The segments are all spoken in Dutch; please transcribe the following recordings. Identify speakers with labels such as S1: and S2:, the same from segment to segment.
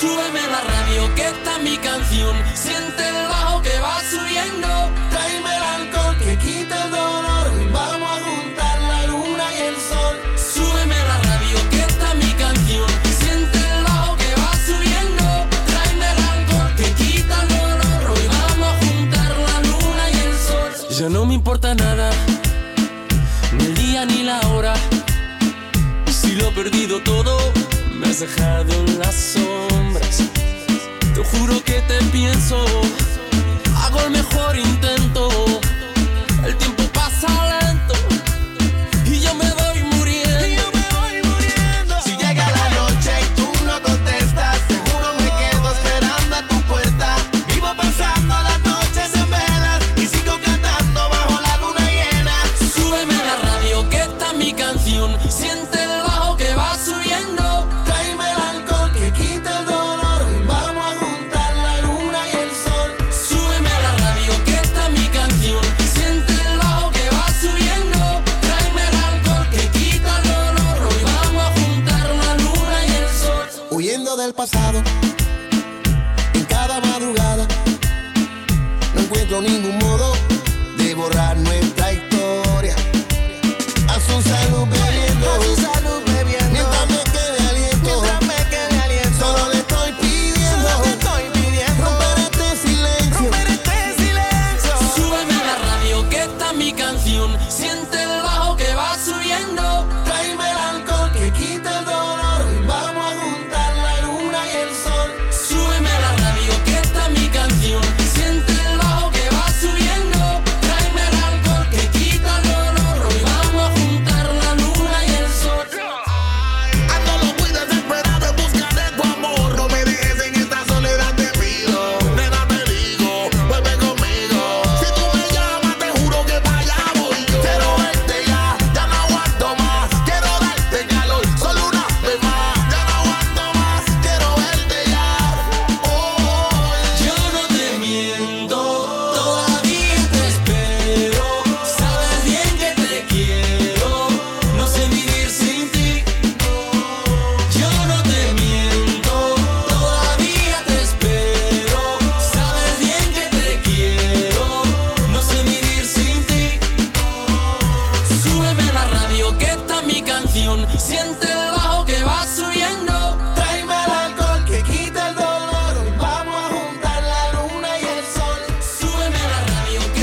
S1: Súbeme la radio que está mi canción. Siente el bajo que va subiendo. Tráeme el alcohol que quita el dolor. Vamos a juntar la luna y el sol. Súbeme la radio que está mi canción. Siente el bajo que va subiendo. Tráeme el alcohol que quita el dolor. Hoy vamos a juntar la luna y el sol. Ya no me importa nada. Ni el día ni la hora. Si lo he perdido todo, me has dejado en las Te juro que te pienso, hago el mejor intento. Mi canción. Siente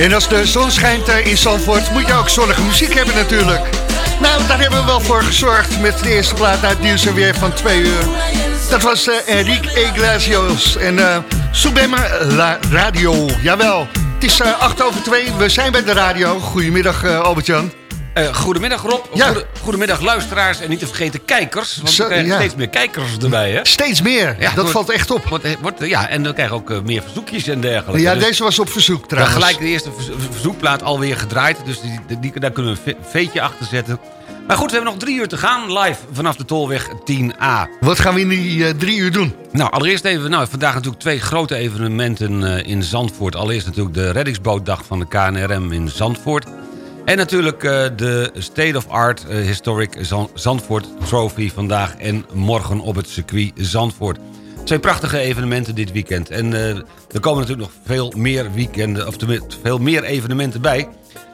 S2: En
S3: als de zon schijnt eh, in Zandvoort, moet je ook zonnige muziek hebben natuurlijk. Nou, daar hebben we wel voor gezorgd met de eerste plaat uit nieuws en weer van twee uur. Dat was eh, Enrique Iglesias en eh Subema La Radio. Jawel, het is acht over twee, we zijn bij de radio. Goedemiddag eh, Albert-Jan.
S4: Goedemiddag Rob,
S3: Ja.
S4: Goedemiddag luisteraars en niet te vergeten kijkers. Want
S3: Zo,
S4: we krijgen
S3: ja.
S4: steeds meer kijkers erbij hè.
S3: Steeds meer,
S4: Ja,
S3: dat
S4: wordt-
S3: valt echt op.
S4: Wordt, wordt, ja, en dan krijgen we ook eh, meer verzoekjes en dergelijke.
S3: Ja,
S4: Dus
S3: deze was op verzoek
S4: we
S3: trouwens.
S4: hebben gelijk de eerste verzo- verzoekplaat alweer gedraaid. Dus die, die, daar kunnen we een ve- veetje achter zetten. Maar goed, we hebben nog drie uur te gaan live vanaf de Tolweg 10A.
S3: Wat gaan we in die eh, drie uur doen?
S4: Nou, allereerst even, nou, vandaag natuurlijk twee grote evenementen eh, in Zandvoort. Allereerst natuurlijk de reddingsbootdag van de KNRM in Zandvoort. En natuurlijk eh, de State of Art eh, Historic Zan- Zandvoort Trophy vandaag en morgen op het circuit Zandvoort. Het zijn prachtige evenementen dit weekend. En eh, er komen natuurlijk nog veel meer weekenden, of veel meer evenementen bij.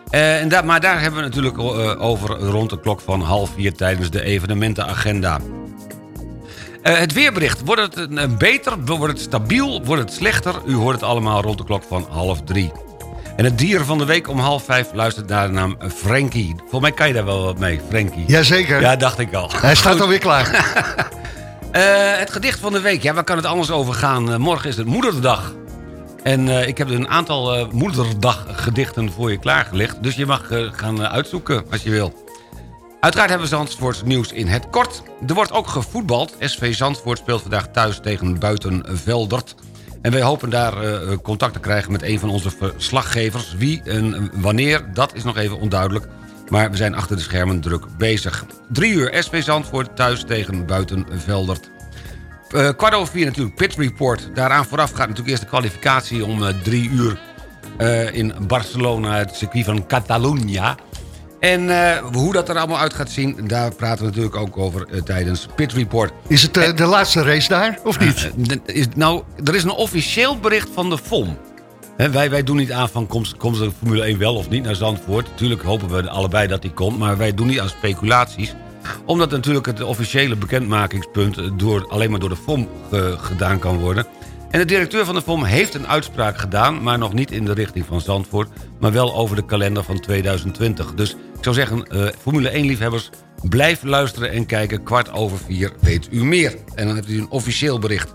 S4: En daar, maar daar hebben we natuurlijk over rond de klok van half vier tijdens de evenementenagenda. Het weerbericht. Wordt het eh, beter? Wordt het stabiel? Wordt het slechter? U hoort het allemaal rond de klok van half drie. En het dier van de week om half vijf luistert naar de naam Frankie. Volgens mij kan je daar wel wat mee, Frankie.
S3: Jazeker,
S4: Ja, dacht ik al.
S3: hij staat alweer klaar.
S4: Eh, het gedicht van de week. Ja, waar kan het anders over gaan? Eh, morgen is het Moederdag. En eh, ik heb een aantal Moederdaggedichten voor je klaargelegd. Dus je mag gaan uitzoeken als je wil. Uiteraard hebben we Zandvoort nieuws in het kort. Er wordt ook gevoetbald. SV Zandvoort speelt vandaag thuis tegen Buitenveldert. En wij hopen daar eh, contact te krijgen met een van onze verslaggevers. Wie en wanneer, dat is nog even onduidelijk. Maar we zijn achter de schermen druk bezig. Drie uur SV Zandvoort thuis tegen Buitenveldert. Eh kwart over vier natuurlijk Pit Report. Daaraan vooraf gaat natuurlijk eerst de kwalificatie om eh, drie uur... in Barcelona, het circuit van Catalunya. En eh, hoe dat er allemaal uit gaat zien, daar praten we natuurlijk ook over eh, tijdens Pit Report.
S3: Is het eh, de laatste race daar, of niet?
S4: Is, nou, er is een officieel bericht van de FOM. Wij, wij doen niet aan van komt, komt de Formule 1 wel of niet naar Zandvoort. Natuurlijk hopen we allebei dat die komt, maar wij doen niet aan speculaties. Omdat natuurlijk het officiële bekendmakingspunt door, alleen maar door de FOM ge- gedaan kan worden. En de directeur van de FOM heeft een uitspraak gedaan... maar nog niet in de richting van Zandvoort... maar wel over de kalender van 2020. Dus ik zou zeggen, eh, Formule 1-liefhebbers... blijf luisteren en kijken. Kwart over vier weet u meer. En dan hebt u een officieel bericht.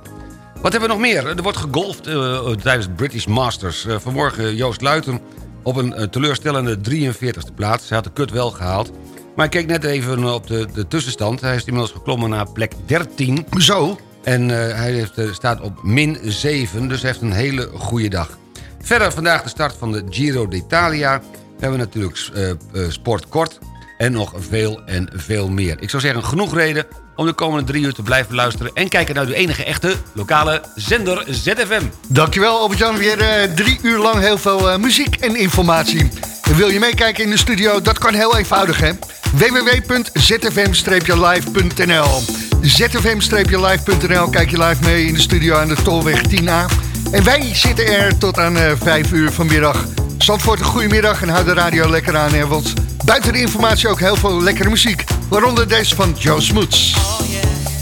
S4: Wat hebben we nog meer? Er wordt gegolfd eh, tijdens British Masters. Eh, vanmorgen Joost Luiten op een teleurstellende 43e plaats. Hij had de kut wel gehaald. Maar ik keek net even op de, de tussenstand. Hij is inmiddels geklommen naar plek 13.
S3: Zo,
S4: En eh, hij eh, staat op min 7, dus hij heeft een hele goede dag. Verder vandaag de start van de Giro d'Italia. We hebben natuurlijk eh, sport kort en nog veel en veel meer. Ik zou zeggen, genoeg reden om de komende drie uur te blijven luisteren... en kijken naar uw enige echte lokale zender ZFM.
S3: dankjewel Albert-Jan. Weer drie uur lang heel veel muziek en informatie. Wil je meekijken in de studio? Dat kan heel eenvoudig, hè? www.zfm-live.nl zfm-live.nl Kijk je live mee in de studio aan de Tolweg 10A. En wij zitten er tot aan eh 5 uur vanmiddag. Zandvoort, een goedemiddag en houd de radio lekker aan. Hè, want buiten de informatie ook heel veel lekkere muziek. Waaronder deze van Joe Smoots.
S5: Brothers,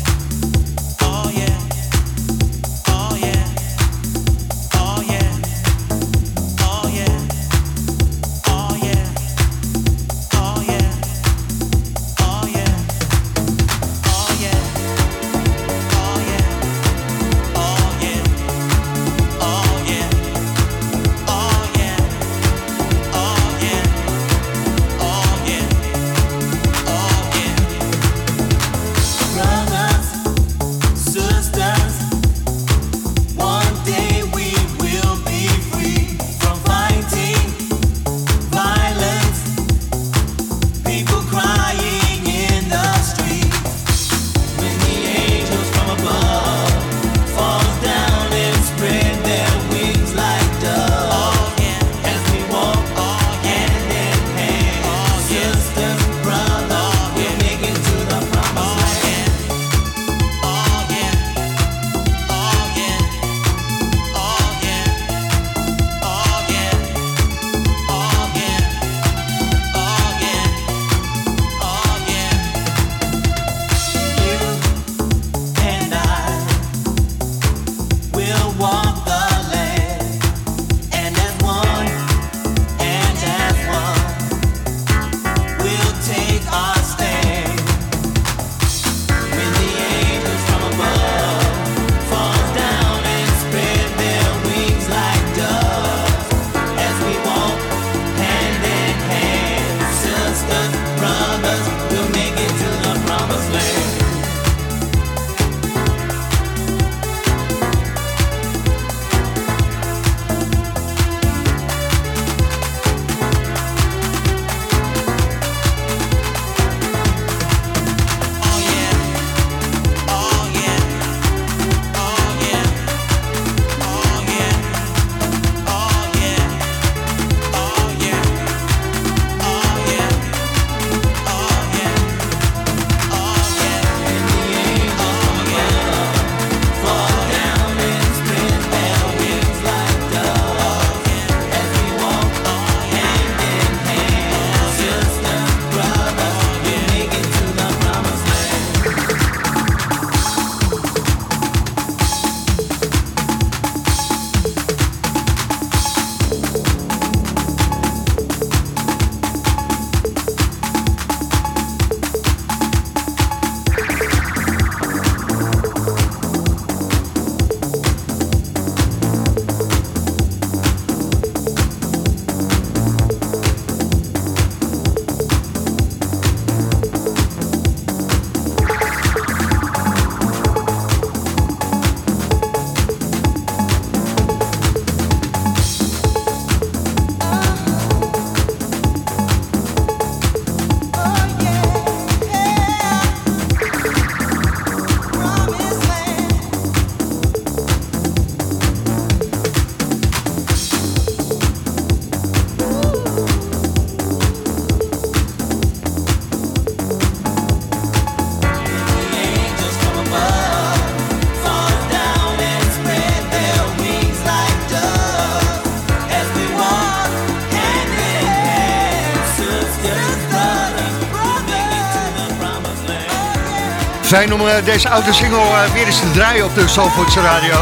S3: Fijn om uh, deze oude single uh, weer eens te draaien op de Zalvoortse radio.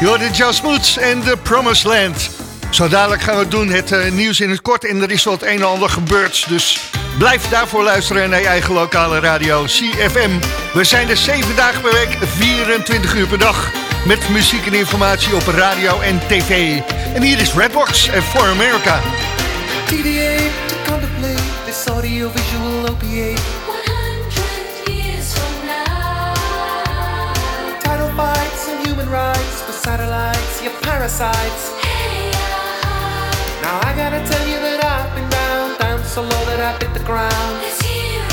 S3: Hoorde Joe Smoots en The Promised Land. Zo dadelijk gaan we doen het uh, nieuws in het kort en er is wat een en ander gebeurd. Dus blijf daarvoor luisteren naar je eigen lokale radio CFM. We zijn er 7 dagen per week, 24 uur per dag. Met muziek en informatie op radio en tv. En hier is Redbox en For America.
S6: TDA to contemplate this audio-visual opiate. Rights for satellites, you parasites.
S7: Hey, uh,
S6: Now I gotta tell you that I've been down, down so low that I hit the ground.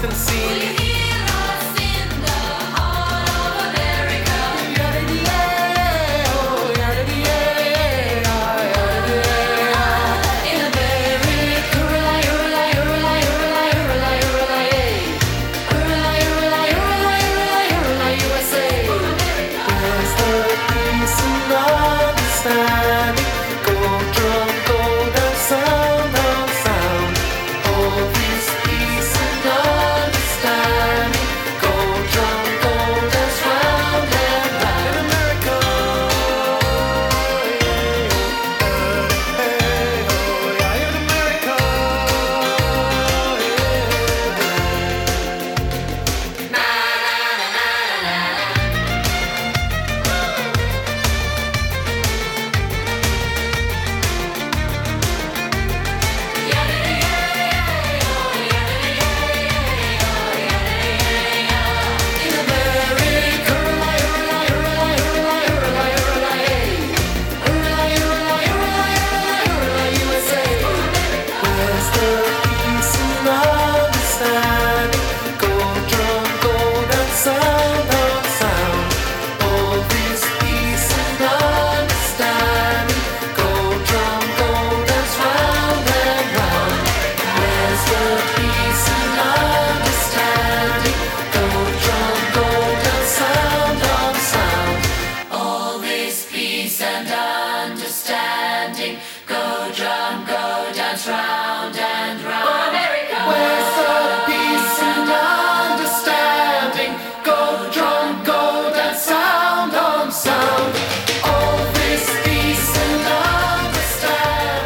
S6: constancy.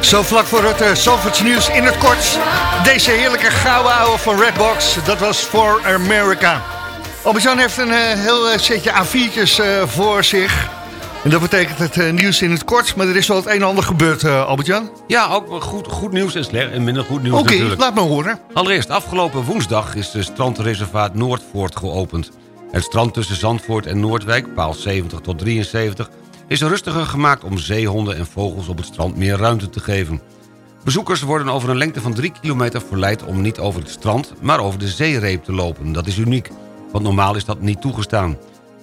S3: Zo vlak voor het uh, nieuws in het kort. Deze heerlijke gouden ouwe van Redbox, dat was For America. Albert-Jan heeft een uh, heel uh, setje A4'tjes voor zich. En dat betekent het nieuws in het kort, maar er is wel het een en ander gebeurd, Albert-Jan.
S4: Ja, ook goed, goed nieuws en slecht en minder goed nieuws
S3: Oké, okay, laat me horen.
S4: Allereerst, afgelopen woensdag is de strandreservaat Noordvoort geopend. Het strand tussen Zandvoort en Noordwijk, paal 70 tot 73... is rustiger gemaakt om zeehonden en vogels op het strand meer ruimte te geven. Bezoekers worden over een lengte van 3 kilometer verleid om niet over het strand... maar over de zeereep te lopen. Dat is uniek, want normaal is dat niet toegestaan.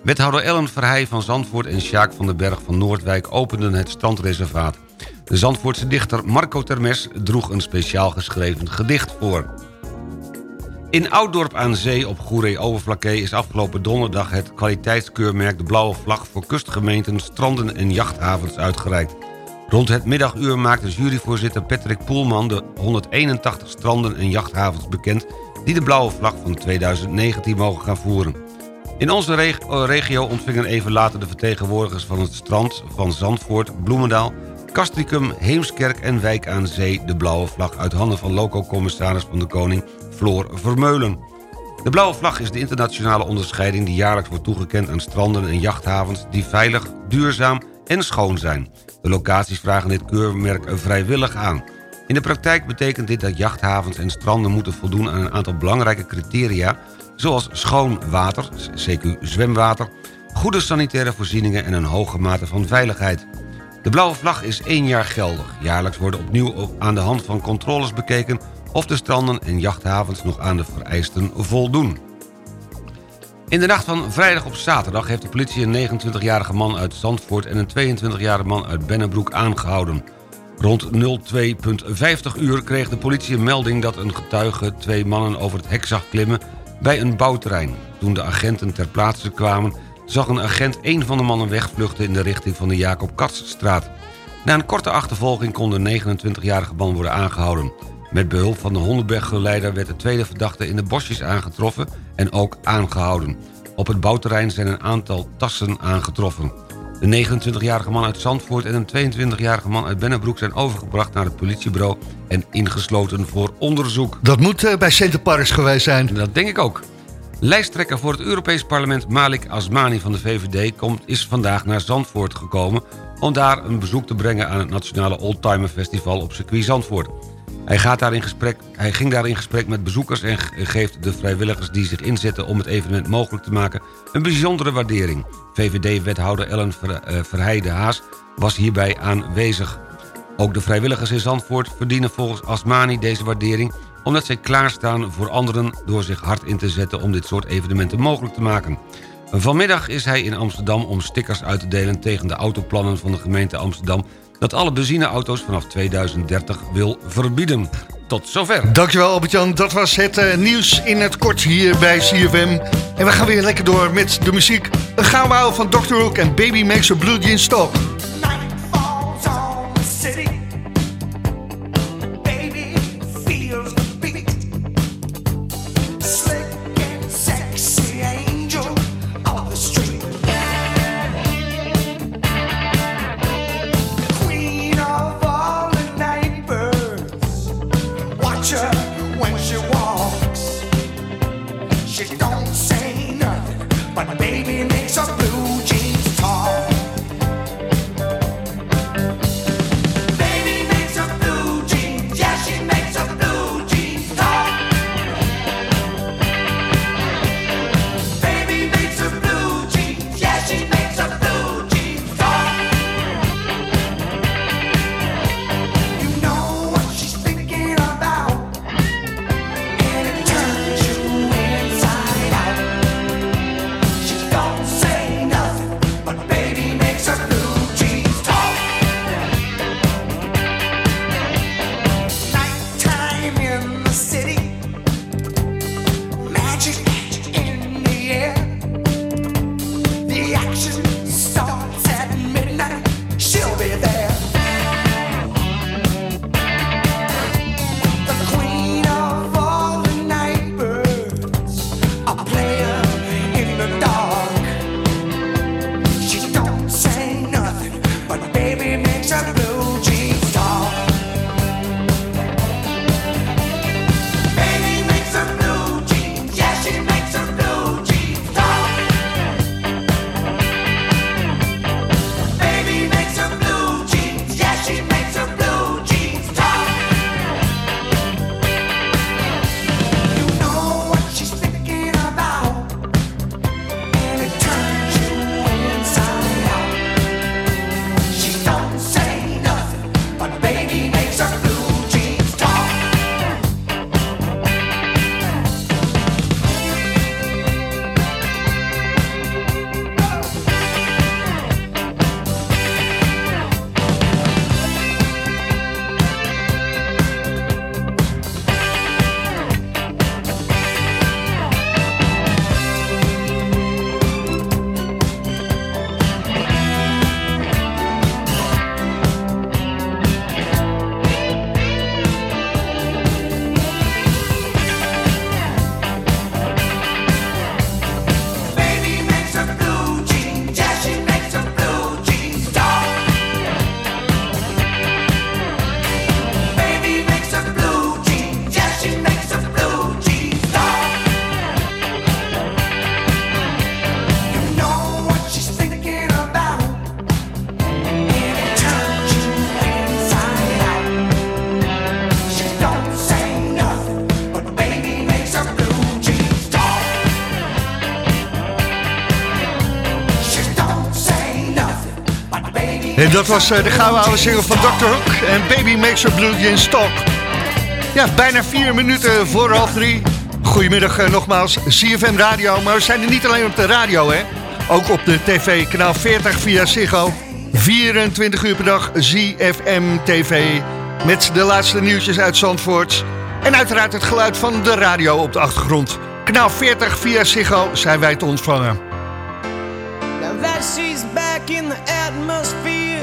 S4: Wethouder Ellen Verheij van Zandvoort en Sjaak van den Berg van Noordwijk openden het strandreservaat. De Zandvoortse dichter Marco Termes droeg een speciaal geschreven gedicht voor. In Ouddorp aan Zee op Goeree Overflakkee is afgelopen donderdag het kwaliteitskeurmerk De Blauwe Vlag voor kustgemeenten, stranden en jachthavens uitgereikt. Rond het middaguur maakte juryvoorzitter Patrick Poelman de 181 stranden en jachthavens bekend die de Blauwe Vlag van 2019 mogen gaan voeren. In onze regio ontvingen even later de vertegenwoordigers van het strand van Zandvoort, Bloemendaal, Castricum, Heemskerk en Wijk aan Zee de blauwe vlag uit handen van loco-commissaris van de Koning Vermeulen. De blauwe vlag is de internationale onderscheiding... die jaarlijks wordt toegekend aan stranden en jachthavens... die veilig, duurzaam en schoon zijn. De locaties vragen dit keurmerk vrijwillig aan. In de praktijk betekent dit dat jachthavens en stranden moeten voldoen... aan een aantal belangrijke criteria... zoals schoon water, CQ zwemwater... goede sanitaire voorzieningen en een hoge mate van veiligheid. De blauwe vlag is één jaar geldig. Jaarlijks worden opnieuw aan de hand van controles bekeken... of de stranden en jachthavens nog aan de vereisten voldoen. In de nacht van vrijdag op zaterdag heeft de politie een 29-jarige man uit Zandvoort... en een 22-jarige man uit Bennebroek aangehouden. Rond 02.50 uur kreeg de politie een melding dat een getuige... twee mannen over het hek zag klimmen bij een bouwterrein. Toen de agenten ter plaatse kwamen... zag een agent een van de mannen wegvluchten in de richting van de Jacob Katsstraat. Na een korte achtervolging kon de 29-jarige man worden aangehouden. Met behulp van de hondenberggeleider werd de tweede verdachte in de bosjes aangetroffen en ook aangehouden. Op het bouwterrein zijn een aantal tassen aangetroffen. De 29-jarige man uit Zandvoort en een 22-jarige man uit Bennebroek zijn overgebracht naar het politiebureau en ingesloten voor onderzoek.
S8: Dat moet eh, bij Centerparks geweest zijn.
S4: Dat denk ik ook. Lijsttrekker voor het Europees Parlement Malik Asmani van de VVD... Komt, is vandaag naar Zandvoort gekomen... om daar een bezoek te brengen aan het Nationale Oldtimer Festival op circuit Zandvoort. Hij, gaat daar in gesprek, hij ging daar in gesprek met bezoekers... en ge- geeft de vrijwilligers die zich inzetten om het evenement mogelijk te maken... een bijzondere waardering. VVD-wethouder Ellen eh, Verheijden Haas was hierbij aanwezig. Ook de vrijwilligers in Zandvoort verdienen volgens Asmani deze waardering... omdat zij klaarstaan voor anderen door zich hard in te zetten... om dit soort evenementen mogelijk te maken. Vanmiddag is hij in Amsterdam om stickers uit te delen... tegen de autoplannen van de gemeente Amsterdam... dat alle benzineauto's vanaf 2030 wil verbieden. Tot zover.
S8: Dankjewel Albert-Jan, dat was het eh, nieuws in het kort hier bij CFM. En we gaan weer lekker door met de muziek. Een gouden van Dr. Hook en Baby Makes a Blue Jean Stop.
S9: Catch up.
S3: En dat was eh, de gouden oude single van Dr. Hook en Baby Makes a Blue Jeans Talk. Ja, bijna vier minuten voor half drie. Goedemiddag eh, nogmaals, CFM Radio. Maar we zijn er niet alleen op de radio, hè. Ook op de tv, kanaal 40 via Ziggo. 24 uur per dag, ZFM TV. Met de laatste nieuwtjes uit Zandvoort. En uiteraard het geluid van de radio op de achtergrond. Kanaal 40 via Ziggo zijn wij te ontvangen.
S10: Now that she's back in the atmosphere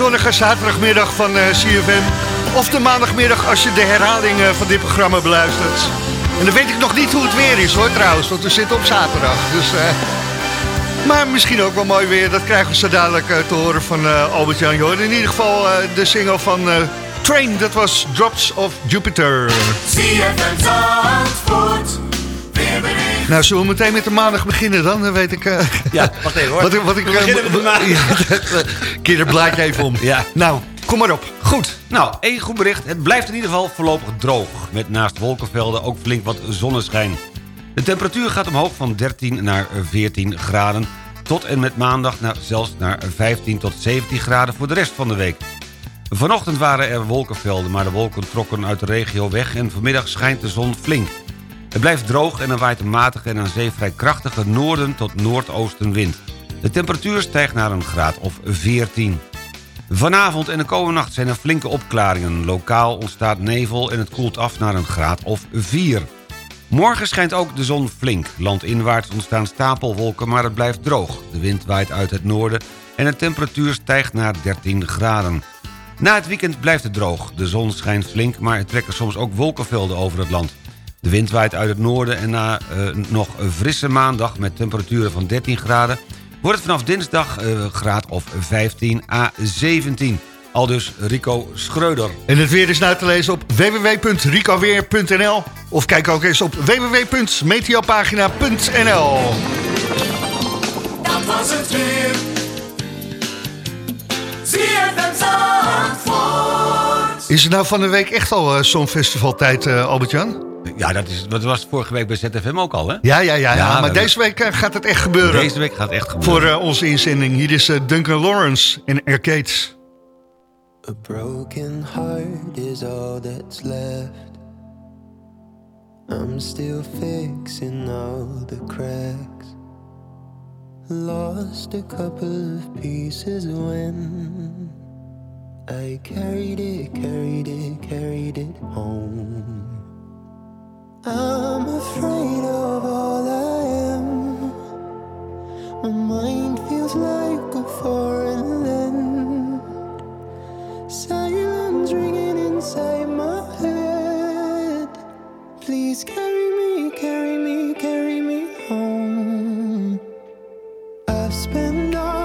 S3: Zonnige zaterdagmiddag van eh, CFM. Of de maandagmiddag als je de herhaling eh, van dit programma beluistert. En dan weet ik nog niet hoe het weer is hoor trouwens, want we zitten op zaterdag. Dus, eh, maar misschien ook wel mooi weer, dat krijgen we zo dadelijk te horen van Albert-Jan Joor. In ieder geval de single van Train, dat was Drops of Jupiter.
S2: ZFM Zandvoort. Weerbericht.
S3: Nou, zullen we meteen met de maandag beginnen dan? Dan weet ik... eh,
S4: Ja, wacht even hoor.
S3: Wat, ik- wat ik,
S4: We beginnen met de maandag.
S3: Ja, blaadje even om.
S4: Ja.
S3: Nou, kom maar op.
S4: Goed, nou, één goed bericht. Het blijft in ieder geval voorlopig droog. Met naast wolkenvelden ook flink wat zonneschijn. De temperatuur gaat omhoog van 13 naar 14 graden... tot en met maandag naar, zelfs naar 15 tot 17 graden voor de rest van de week. Vanochtend waren er wolkenvelden, maar de wolken trokken uit de regio weg... en vanmiddag schijnt de zon flink. Het blijft droog en er waait een matige en aan zee vrij krachtige noorden tot noordoostenwind. De temperatuur stijgt naar een graad of 14. Vanavond en de komende nacht zijn er flinke opklaringen. Lokaal ontstaat nevel en het koelt af naar een graad of 4. Morgen schijnt ook de zon flink. Landinwaarts ontstaan stapelwolken, maar het blijft droog. De wind waait uit het noorden en de temperatuur stijgt naar 13 graden. Na het weekend blijft het droog. De zon schijnt flink, maar er trekken soms ook wolkenvelden over het land. De wind waait uit het noorden en na eh, nog een frisse maandag... met temperaturen van 13 graden... wordt het vanaf dinsdag eh, graad of 15 à 17. Aldus Rico Schreuder.
S3: En het weer is na te lezen op www.ricoweer.nl of kijk ook eens op www.meteopagina.nl
S6: Dat was het weer. ZFM Zandvoort.
S3: Is het nou van de week echt al uh, Songfestivaltijd, eh, Albert-Jan?
S4: Ja, dat, is, dat was vorige week bij ZFM ook al, hè?
S3: Ja, ja, ja, ja, maar deze week eh, gaat het echt gebeuren.
S4: Deze week gaat het echt gebeuren.
S3: Voor eh, onze inzending. Hier is eh, Duncan Lawrence in Arcades.
S11: A broken heart is all that's left. I'm still fixing all the cracks. Lost a couple of pieces when I carried it, carried it, carried it home. I'm afraid of all I am. My mind feels like a foreign land. Silence ringing inside my head. Please carry me, carry me, carry me home. I've spent all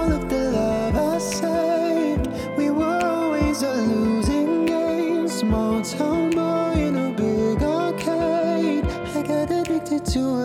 S11: to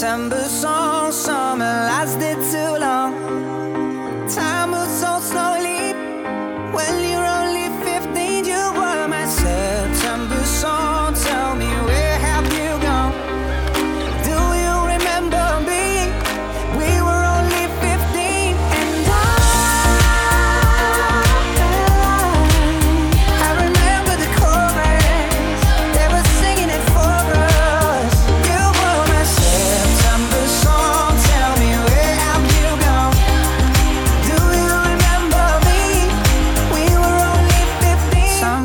S12: September song, summer lasted too long. Time moves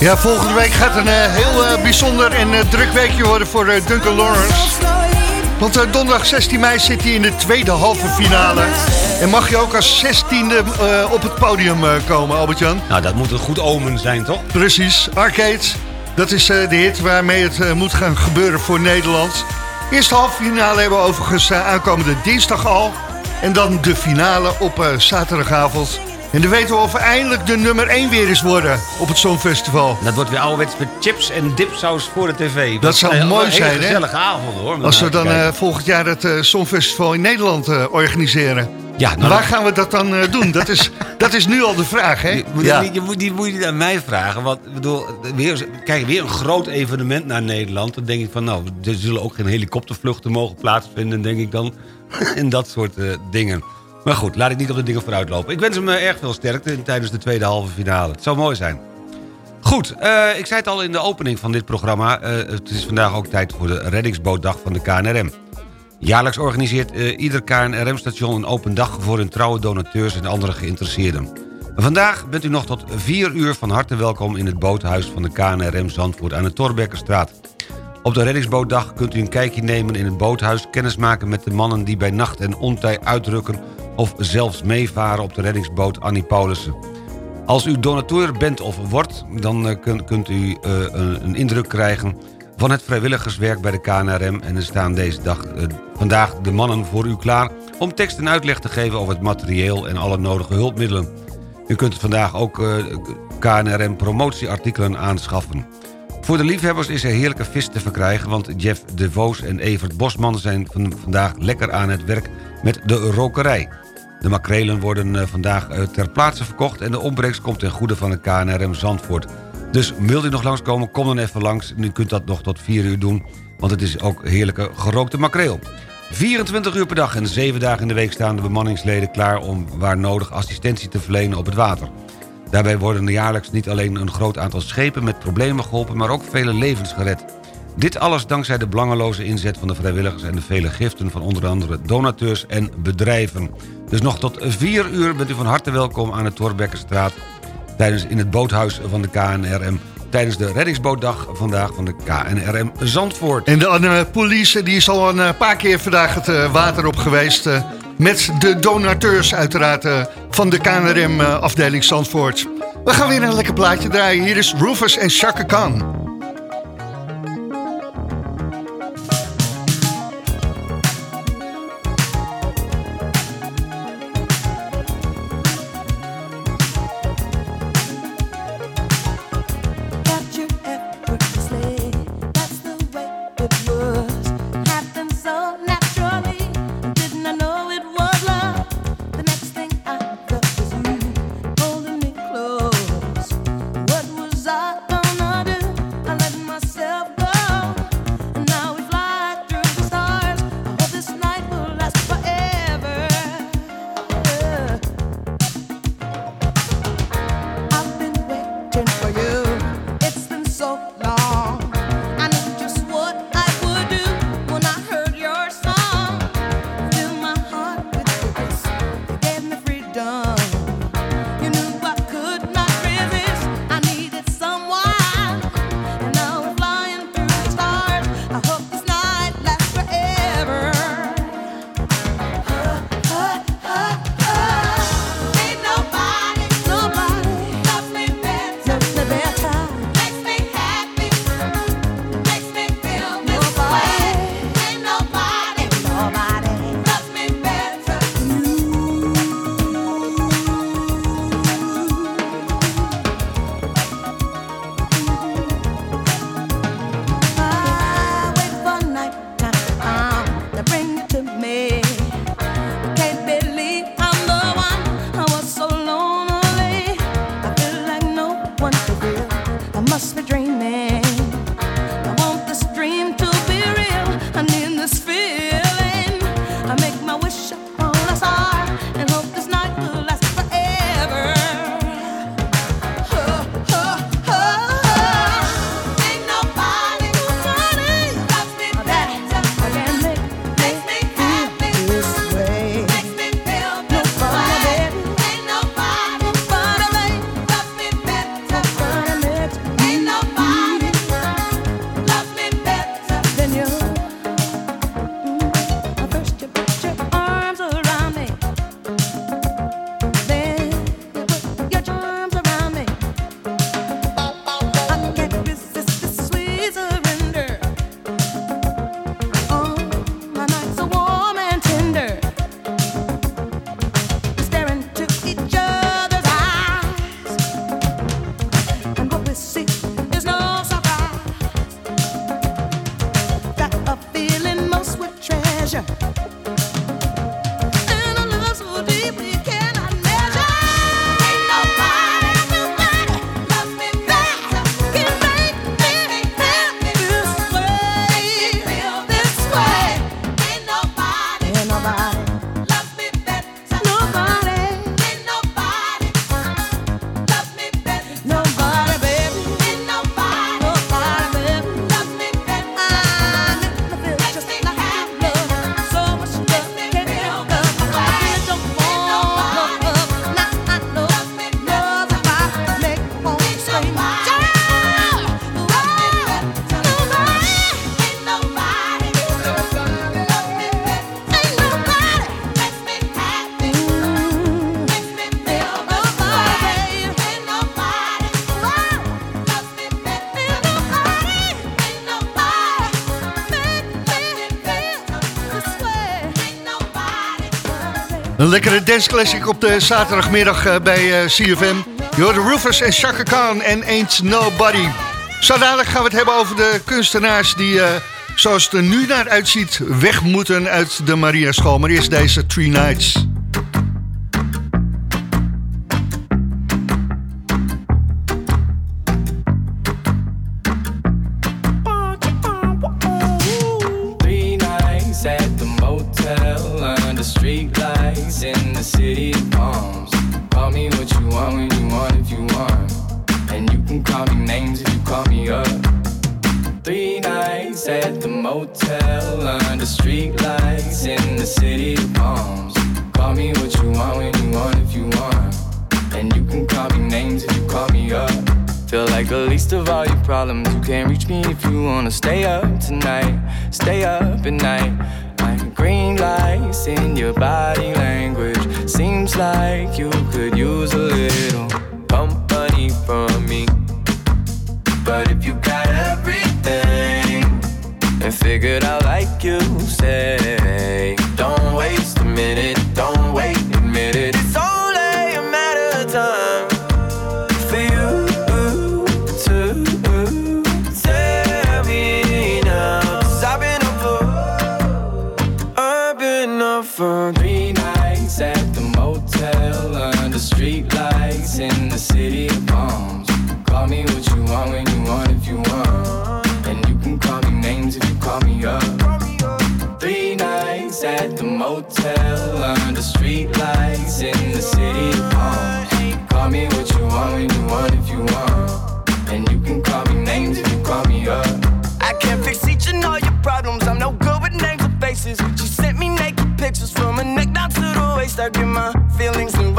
S3: Ja, volgende week gaat een eh, heel eh, bijzonder en eh, druk weekje worden voor Duncan Lawrence. Want donderdag 16 mei zit hij in de tweede halve finale. En mag je ook als 16e eh, op het podium komen, Albert-Jan?
S4: Nou, dat moet een goed omen zijn, toch?
S3: Precies, Arcade. Dat is de hit waarmee het moet gaan gebeuren voor Nederland. Eerste halve finale hebben we overigens aankomende dinsdag al. En dan de finale op zaterdagavond. En dan weten we of we eindelijk de nummer 1 weer eens worden op het Songfestival.
S4: Dat wordt weer ouderwets met chips en dipsaus voor de tv.
S3: Dat zou
S4: een
S3: mooi zijn, hè?
S4: gezellige avond, hoor.
S3: Als we dan eh, volgend jaar het eh, Songfestival in Nederland eh, organiseren.
S4: Ja, nou,
S3: Waar gaan we dat dan eh, doen? Dat is, dat is nu al de vraag, hè?
S4: Je moet,
S3: Ja.
S4: niet, je, moet, die moet je niet aan mij vragen. Want ik bedoel, weer, kijk, weer een groot evenement naar Nederland. Dan denk ik van, nou, er zullen ook geen helikoptervluchten mogen plaatsvinden, denk ik dan. en dat soort eh, dingen. Maar goed, laat ik niet op de dingen vooruitlopen. Ik wens hem eh, erg veel sterkte tijdens de tweede halve finale. Het zou mooi zijn. Goed, eh, ik zei het al in de opening van dit programma. eh, het is vandaag ook tijd voor de reddingsbootdag van de KNRM. Jaarlijks organiseert ieder KNRM-station een open dag... voor hun trouwe donateurs en andere geïnteresseerden. Vandaag bent u nog tot 4 uur van harte welkom... in het boothuis van de KNRM Zandvoort aan de Torbekkerstraat. Op de reddingsbootdag kunt u een kijkje nemen in het boothuis... kennismaken met de mannen die bij nacht en ontij uitrukken... of zelfs meevaren op de reddingsboot Annie Paulussen. Als u donateur bent of wordt, dan eh, kun- kunt u eh, een, indruk krijgen van het vrijwilligerswerk bij de KNRM. En er staan deze dag, eh, vandaag de mannen voor u klaar om tekst en uitleg te geven over het materieel en alle nodige hulpmiddelen. U kunt vandaag ook KNRM promotieartikelen aanschaffen. Voor de liefhebbers is er heerlijke vis te verkrijgen... want Jeff de Voos en Evert Bosman zijn van vandaag lekker aan het werk met de rokerij. De makrelen worden eh, vandaag eh, ter plaatse verkocht... en de opbrengst komt ten goede van de KNRM Zandvoort. Dus wilt u nog langskomen, kom dan even langs. U kunt dat nog tot 4 uur doen, want het is ook heerlijke gerookte makreel. 24 uur per dag en 7 dagen in de week staan de bemanningsleden klaar... om waar nodig assistentie te verlenen op het water. Daarbij worden jaarlijks niet alleen een groot aantal schepen met problemen geholpen... maar ook vele levens gered. Dit alles dankzij de belangeloze inzet van de vrijwilligers... en de vele giften van onder andere donateurs en bedrijven. Dus nog tot 4 uur bent u van harte welkom aan de Torbekkerstraat... tijdens in het boothuis van de KNRM... tijdens de reddingsbootdag vandaag van de KNRM Zandvoort.
S3: En de Anne Police die is al een eh, paar keer vandaag het eh, water op geweest. eh, met de donateurs uiteraard eh, van de KNRM-afdeling Zandvoort. We gaan weer een lekker plaatje draaien. Hier is Rufus en Chaka Khan.
S13: Lekkere dance classic op de zaterdagmiddag eh, bij eh, CFM. Hoort de Rufus en Chaka Khan en Ain't Nobody. Zo gaan we het hebben over de kunstenaars die, eh, zoals het er nu naar uitziet, weg moeten uit de Maria School. Maar eerst deze Three Nights.
S10: To the waist. I get my feelings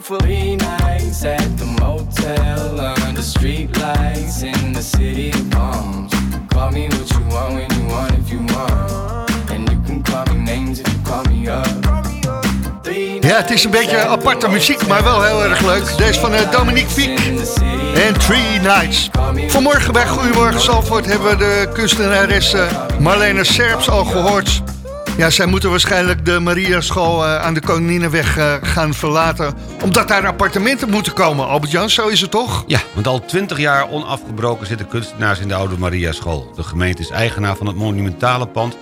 S10: For three nights at the motel under street lights in the city of palms. Call me what you want when you want if you want. And you can call me names if you call me up.
S13: Ja, het is een beetje aparte muziek, maar wel heel erg leuk. Deze van eh, Dominique Fiek en Three Nights. Vanmorgen bij Goedemorgen Zalvoort hebben we de kunstenares eh, Marlene Serps al gehoord. Ja, zij moeten waarschijnlijk de Maria School eh, aan de Koninginnenweg eh, gaan verlaten. Omdat daar appartementen moeten komen. Albert-Jan, zo is het toch?
S4: Ja, want al twintig jaar onafgebroken zitten kunstenaars in de Oude Maria School. De gemeente is eigenaar van het monumentale pand...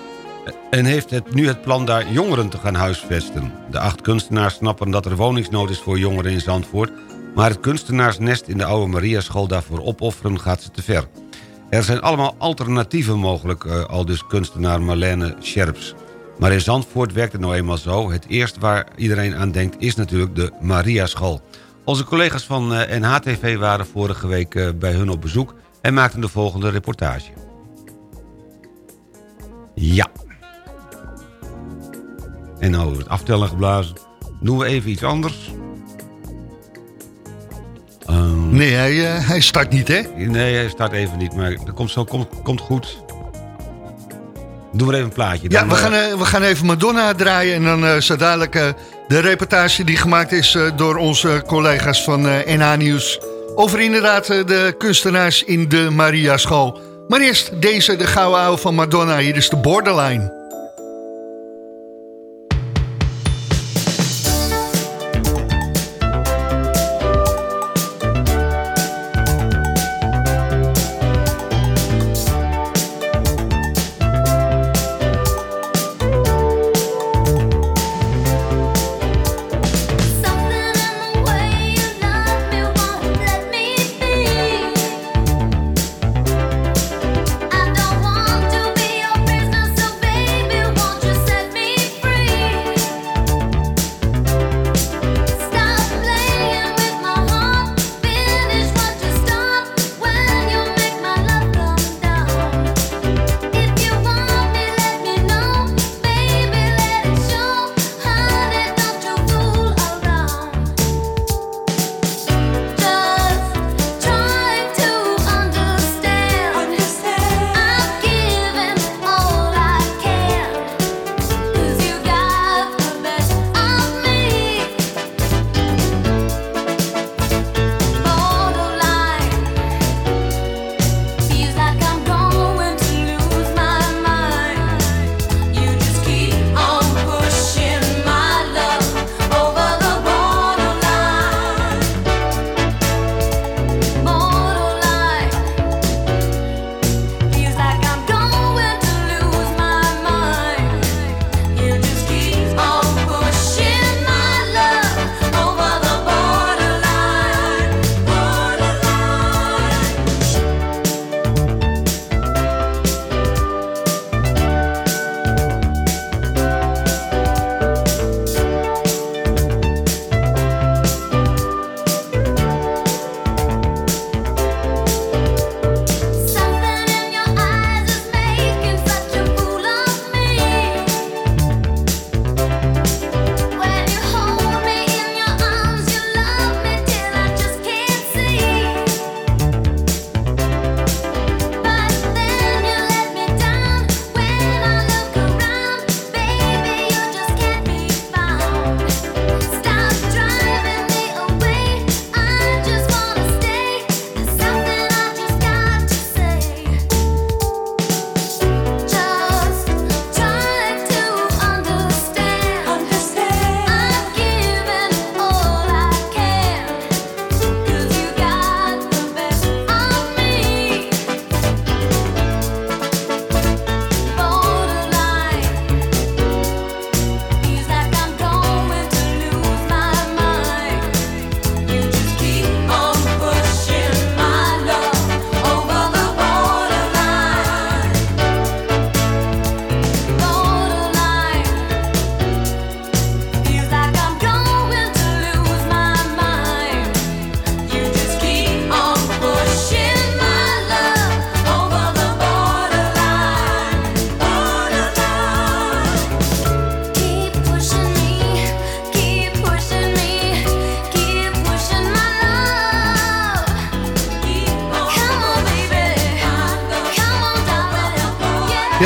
S4: en heeft het, nu het plan daar jongeren te gaan huisvesten. De acht kunstenaars snappen dat er woningsnood is voor jongeren in Zandvoort... maar het kunstenaarsnest in de Oude Maria School daarvoor opofferen gaat ze te ver. Er zijn allemaal alternatieven mogelijk, eh, al dus kunstenaar Marlene Scherps. Maar in Zandvoort werkt het nou eenmaal zo. Het eerste waar iedereen aan denkt is natuurlijk de Maria School. Onze collega's van eh, NHTV waren vorige week eh, bij hun op bezoek... en maakten de volgende reportage. Ja. En nou het aftellen geblazen. Doen we even iets anders. Ehm,
S13: Nee, hij, eh, hij start niet, hè?
S4: Nee, hij staat even niet, maar dat komt, zo, komt, komt goed. Doe maar even een plaatje.
S13: Ja,
S4: Dan,
S13: we
S4: eh,
S13: gaan, eh, we gaan even Madonna draaien. En dan eh zo dadelijk de reportage die gemaakt is door onze collega's van NH Nieuws. Over inderdaad de kunstenaars in de Maria School. Maar eerst deze, de gouden ouwe van Madonna. Hier is de Borderline.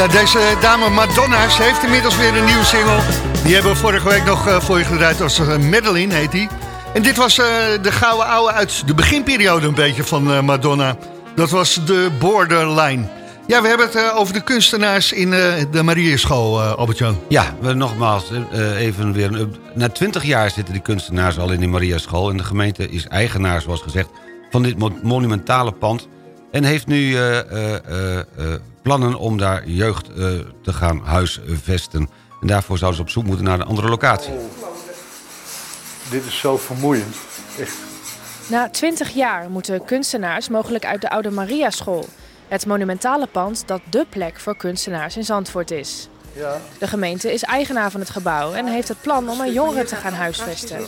S3: Ja, deze dame Madonna, ze heeft inmiddels weer een nieuwe single. Die hebben we vorige week nog eh, voor je gedraaid als uh, Madeline heet die. En dit was eh, de gouden ouwe uit de beginperiode een beetje van eh, Madonna. Dat was de Borderline. Ja, we hebben het eh, over de kunstenaars in eh, de Marieschool, eh Albert-Jan.
S4: Ja, we nogmaals eh, even weer... Na 20 jaar zitten die kunstenaars al in de Maria School... en de gemeente is eigenaar, zoals gezegd, van dit mo- monumentale pand... en heeft nu eh, eh, eh, eh, plannen om daar jeugd eh, te gaan huisvesten. En daarvoor zouden ze op zoek moeten naar een andere locatie.
S14: Dit is zo vermoeiend. Echt.
S15: Na 20 jaar moeten kunstenaars mogelijk uit de Oude Mariaschool. Het monumentale pand dat dé plek voor kunstenaars in Zandvoort is.
S14: Ja.
S15: De gemeente is eigenaar van het gebouw en heeft het plan om er jongeren te gaan huisvesten.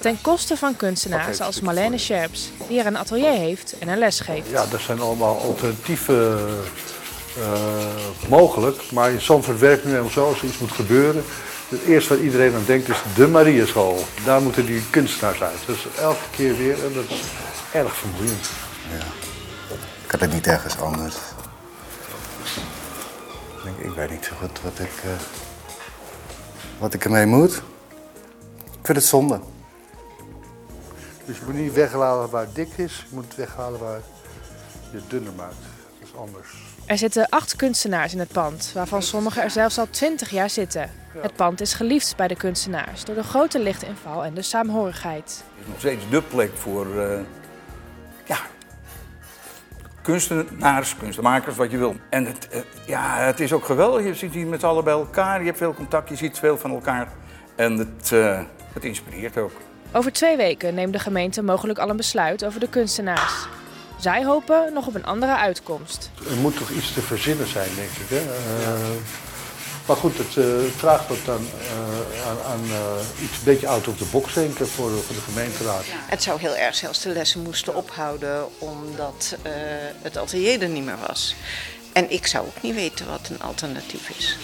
S15: Ten koste van kunstenaars als Marlene Scherps, die er een atelier heeft en een les geeft.
S14: Ja, er zijn allemaal alternatieven eh, mogelijk. Maar in Zandvoort werkt nu helemaal zo, als er iets moet gebeuren. Het eerste waar iedereen aan denkt is de Mariaschool. Daar moeten die kunstenaars uit. Dus elke keer weer, en dat is erg vermoeiend.
S16: Ik had het niet ergens anders. Ik, denk, ik weet niet zo goed wat ik, eh, wat ik ermee moet. Ik vind het zonde.
S14: Dus je moet niet weghalen waar het dik is. Je moet het weghalen waar je het dunner maakt. Anders.
S15: Er zitten acht kunstenaars in het pand, waarvan sommigen er zelfs al 20 jaar zitten. Het pand is geliefd bij de kunstenaars door de grote lichtinval en de saamhorigheid.
S17: Het is nog steeds de plek voor eh, ja, kunstenaars, kunstenmakers, wat je wil. En het, eh, ja, het is ook geweldig. Je zit hier met z'n allen bij elkaar, je hebt veel contact, je ziet veel van elkaar. En het, eh, het inspireert ook.
S15: Over twee weken neemt de gemeente mogelijk al een besluit over de kunstenaars. Zij hopen nog op een andere uitkomst.
S14: Er moet toch iets te verzinnen zijn, denk ik. Hè? Eh, maar goed, het eh, vraagt wat dan eh, aan, aan eh, iets een beetje out of the box denken voor, voor de gemeenteraad.
S18: Het zou heel erg zijn als de lessen moesten ophouden omdat eh, het atelier er niet meer was. En ik zou ook niet weten wat een alternatief is.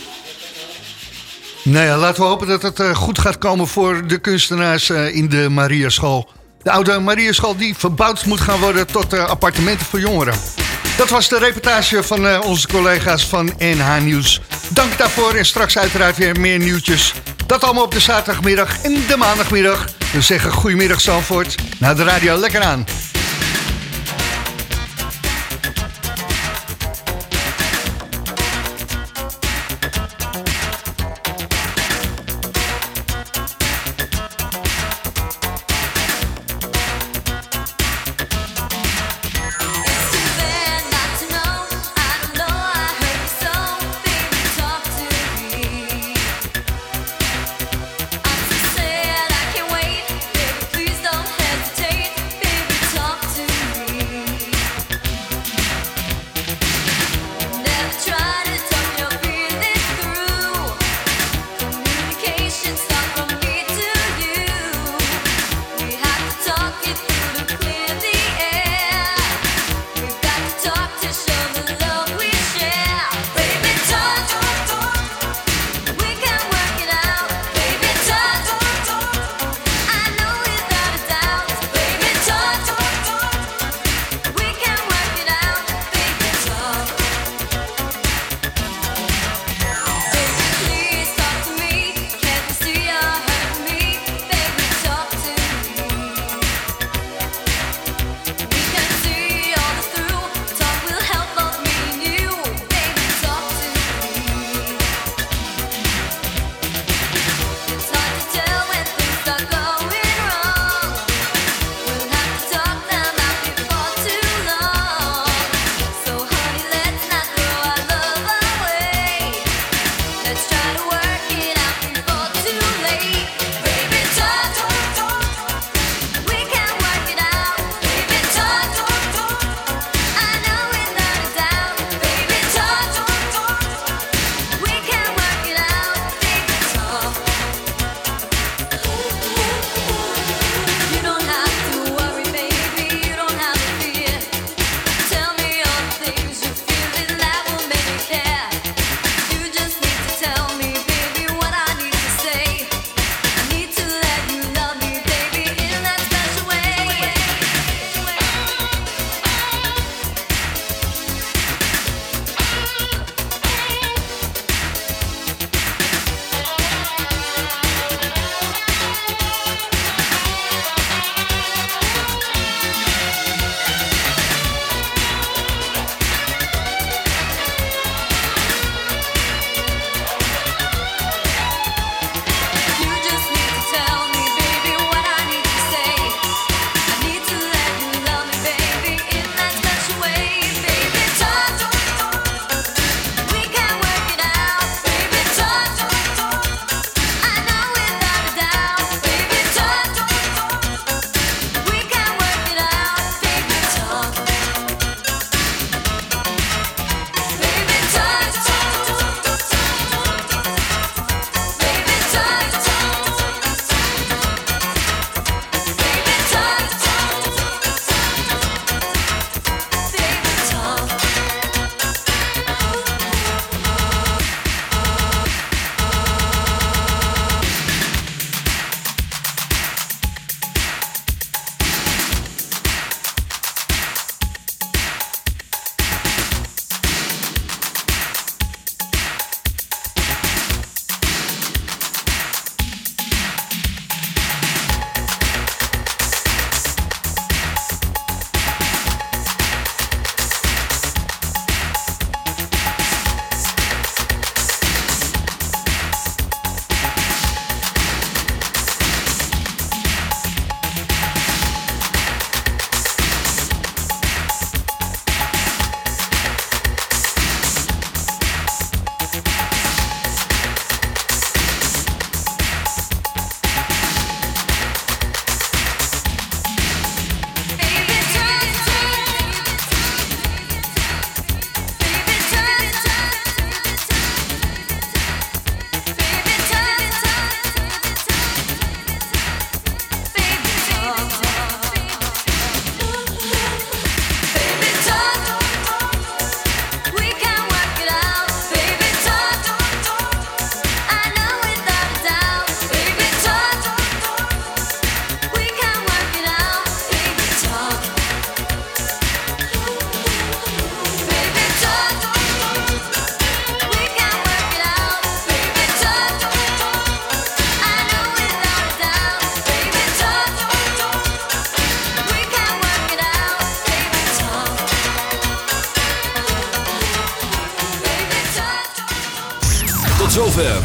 S3: Nou ja, laten we hopen dat het goed gaat komen voor de kunstenaars eh, in de Mariaschool. De oude Mariaschool die verbouwd moet gaan worden tot eh, appartementen voor jongeren. Dat was de reportage van eh, onze collega's van NH Nieuws. Dank daarvoor en straks uiteraard weer meer nieuwtjes. Dat allemaal op de zaterdagmiddag en de maandagmiddag. We zeggen goedemiddag Zandvoort. Naar de radio lekker aan.